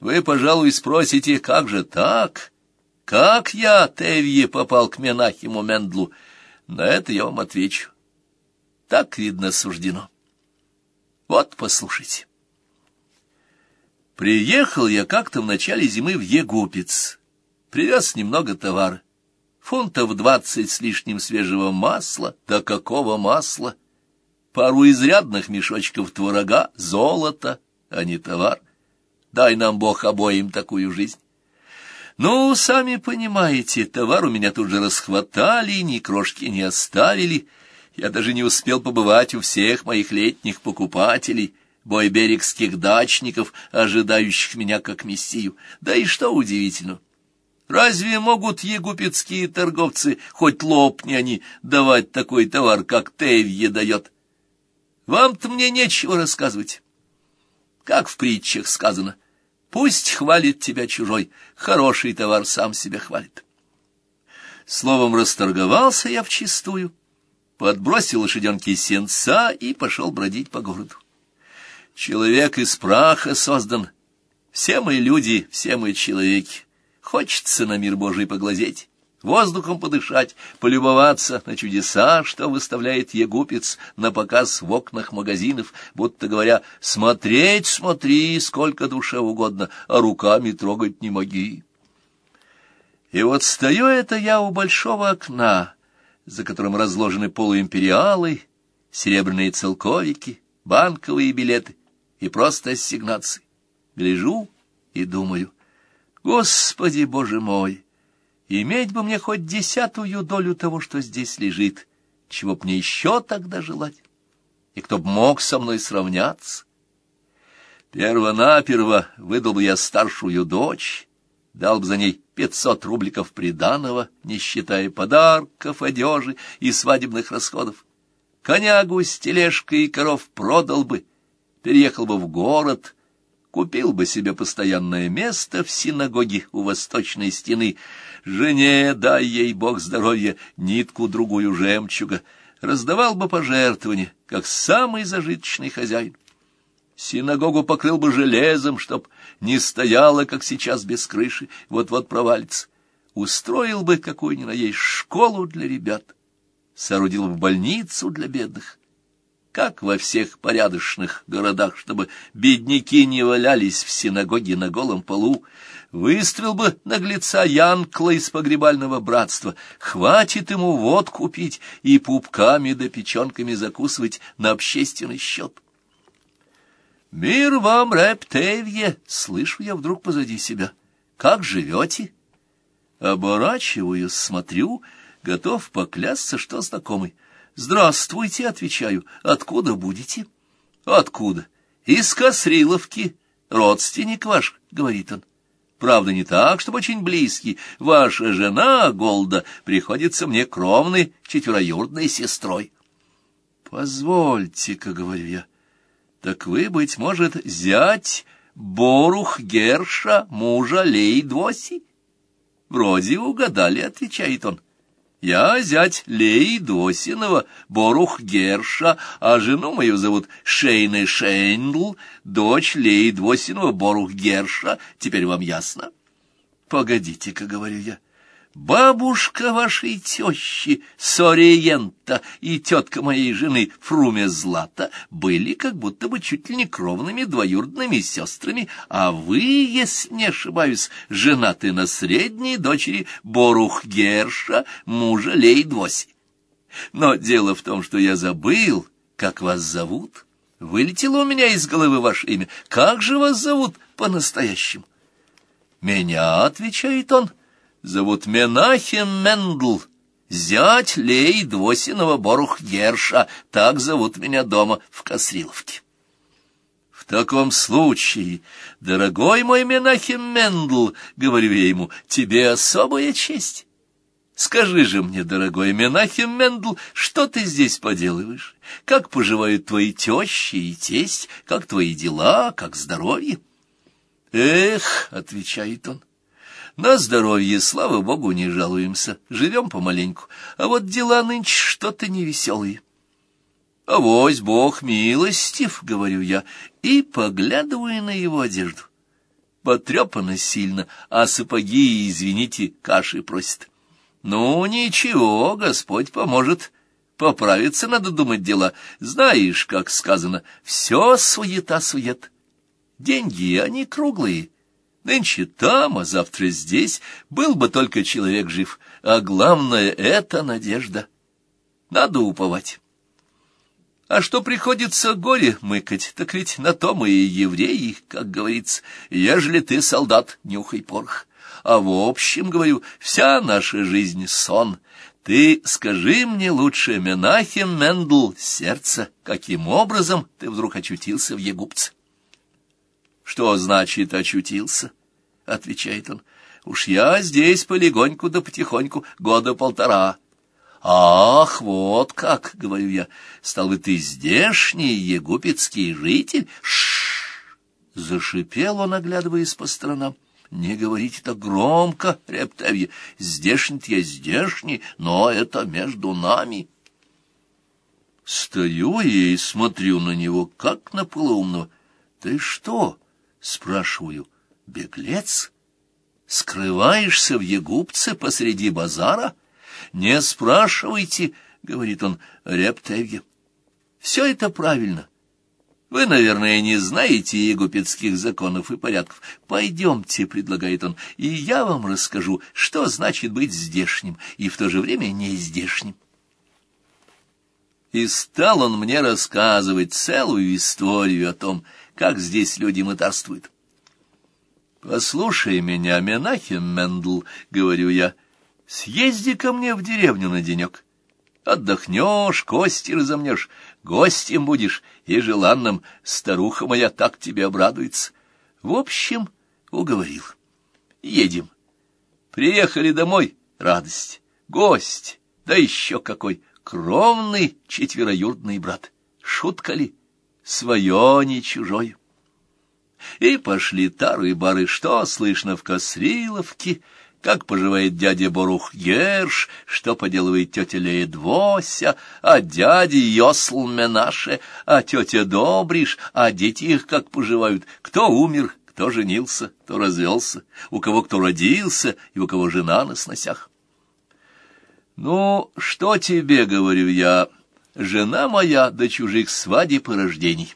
Вы, пожалуй, спросите, как же так? Как я, Тевье, попал к Менахиму Мендлу? На это я вам отвечу. Так, видно, суждено. Вот, послушайте. Приехал я как-то в начале зимы в Егупец. Привез немного товара. Фунтов двадцать с лишним свежего масла. Да какого масла? Пару изрядных мешочков творога, золото, а не товар. Дай нам Бог обоим такую жизнь. Ну, сами понимаете, товар у меня тут же расхватали, ни крошки не оставили. Я даже не успел побывать у всех моих летних покупателей, бойберегских дачников, ожидающих меня как мессию. Да и что удивительно, разве могут егупетские торговцы, хоть лопни они, давать такой товар, как Тевье дает? Вам-то мне нечего рассказывать. Как в притчах сказано — Пусть хвалит тебя чужой, хороший товар сам себя хвалит. Словом, расторговался я вчистую, подбросил лошаденки сенца и пошел бродить по городу. Человек из праха создан. Все мы люди, все мы человеки. Хочется на мир Божий поглазеть воздухом подышать, полюбоваться на чудеса, что выставляет егупец на показ в окнах магазинов, будто говоря, «Смотреть, смотри, сколько душе угодно, а руками трогать не моги». И вот стою это я у большого окна, за которым разложены полуимпериалы, серебряные целковики, банковые билеты и просто ассигнации. Гляжу и думаю, «Господи, Боже мой!» Иметь бы мне хоть десятую долю того, что здесь лежит, чего б мне еще тогда желать? И кто б мог со мной сравняться? Первонаперво выдал бы я старшую дочь, дал бы за ней пятьсот рубликов приданого, не считая подарков, одежи и свадебных расходов. Конягу с тележкой и коров продал бы, переехал бы в город, купил бы себе постоянное место в синагоге у восточной стены, жене, дай ей Бог здоровья, нитку другую жемчуга, раздавал бы пожертвования, как самый зажиточный хозяин. Синагогу покрыл бы железом, чтоб не стояла, как сейчас, без крыши, вот-вот провалится. Устроил бы какую-ни на ей школу для ребят, соорудил бы больницу для бедных как во всех порядочных городах, чтобы бедняки не валялись в синагоге на голом полу, выстрел бы наглеца Янкла из погребального братства, хватит ему водку пить и пупками да печенками закусывать на общественный счет. «Мир вам, Рептевье!» — слышу я вдруг позади себя. «Как живете?» Оборачиваюсь, смотрю, готов поклясться, что знакомый. «Здравствуйте», — отвечаю. «Откуда будете?» «Откуда?» «Из Косриловки. Родственник ваш», — говорит он. «Правда, не так, чтобы очень близкий. Ваша жена, Голда, приходится мне кровной четвероюродной сестрой». «Позвольте-ка», — говорю я, — «так вы, быть может, зять Борух Герша, мужа Леи-Двоси?» «Вроде угадали», — отвечает он. Я зять Леи-Двосиного Борух Герша, а жену мою зовут Шейна Шейндл, дочь Леи-Двосиного Борух Герша. Теперь вам ясно? Погодите-ка, говорю я. Бабушка вашей тещи, Соре-Ента, и тетка моей жены, Фруме-Злата, были как будто бы чуть ли не кровными двоюродными сестрами, а вы, если не ошибаюсь, женаты на средней дочери Борух Герша, мужа Лейдвоси. Но дело в том, что я забыл, как вас зовут. Вылетело у меня из головы ваше имя. Как же вас зовут по-настоящему? Меня, отвечает он, — зовут Менахем Мендл, зять Лей Двосиного Борух Герша, так зовут меня дома в Косриловке. В таком случае, дорогой мой Менахем Мендл, говорю я ему, тебе особая честь. Скажи же мне, дорогой Менахем Мендл, что ты здесь поделываешь? Как поживают твои тещи и тесть? Как твои дела? Как здоровье? Эх, — отвечает он, на здоровье, слава богу, не жалуемся, живем помаленьку, а вот дела нынче что-то невеселые. «Авось Бог милостив», — говорю я, и поглядываю на его одежду. потрепана сильно, а сапоги, извините, каши просит. Ну, ничего, Господь поможет. Поправиться надо думать дела. Знаешь, как сказано, все суета-сует. Деньги, они круглые. Нынче там, а завтра здесь. Был бы только человек жив. А главное — это надежда. Надо уповать. А что приходится горе мыкать, так ведь на то мы и евреи, как говорится. Ежели ты солдат, нюхай порох. А в общем, говорю, вся наша жизнь — сон. Ты скажи мне лучше, Менахем Мендл, сердце, каким образом ты вдруг очутился в Егупце? Что значит очутился? — отвечает он. Уж я здесь полегоньку да потихоньку года полтора. «Ах, вот как!» — говорю я. «Стал бы ты здешний егупетский житель?» «Ш-ш-ш!» — зашипел он, оглядываясь по сторонам. «Не говорите так громко, Рептавья. Здешний-то я здешний, но это между нами». Стою и смотрю на него, как на полоумного. «Ты что?» — спрашиваю. «Беглец? Скрываешься в Егупце посреди базара?» «Не спрашивайте», — говорит он Рептевге. «Все это правильно. Вы, наверное, не знаете егупетских законов и порядков. Пойдемте, — предлагает он, — и я вам расскажу, что значит быть здешним и в то же время не здешним». И стал он мне рассказывать целую историю о том, как здесь люди мытарствуют. «Послушай меня, Менахем Мендл», — говорю я, — Съезди ко мне в деревню на денек. Отдохнешь, кости разомнешь, гостем будешь и желанным. Старуха моя так тебе обрадуется. В общем, уговорил. Едем. Приехали домой, радость, гость, да еще какой, кровный четвероюродный брат. Шутка ли? Свое, не чужое. И пошли тары и бары, что слышно в Косриловке, как поживает дядя Борух Герш, что поделывает тетя Лея Двося, а дядя Йосл Менаше, а тетя Добриш, а дети их как поживают, кто умер, кто женился, кто развелся, у кого кто родился и у кого жена на сносях. «Ну, что тебе, — говорю я, — жена моя до чужих свадеб и рождений.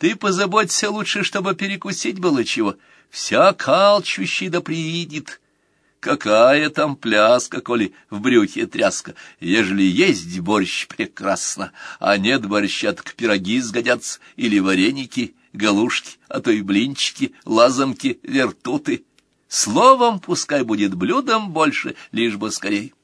Ты позаботься лучше, чтобы перекусить было чего. Вся калчущий да приидет, Какая там пляска, коли в брюхе тряска. Ежели есть борщ, прекрасно, а нет борща, так пироги сгодятся, или вареники, галушки, а то и блинчики, лазомки, вертуты. Словом, пускай будет блюдом больше, лишь бы скорей.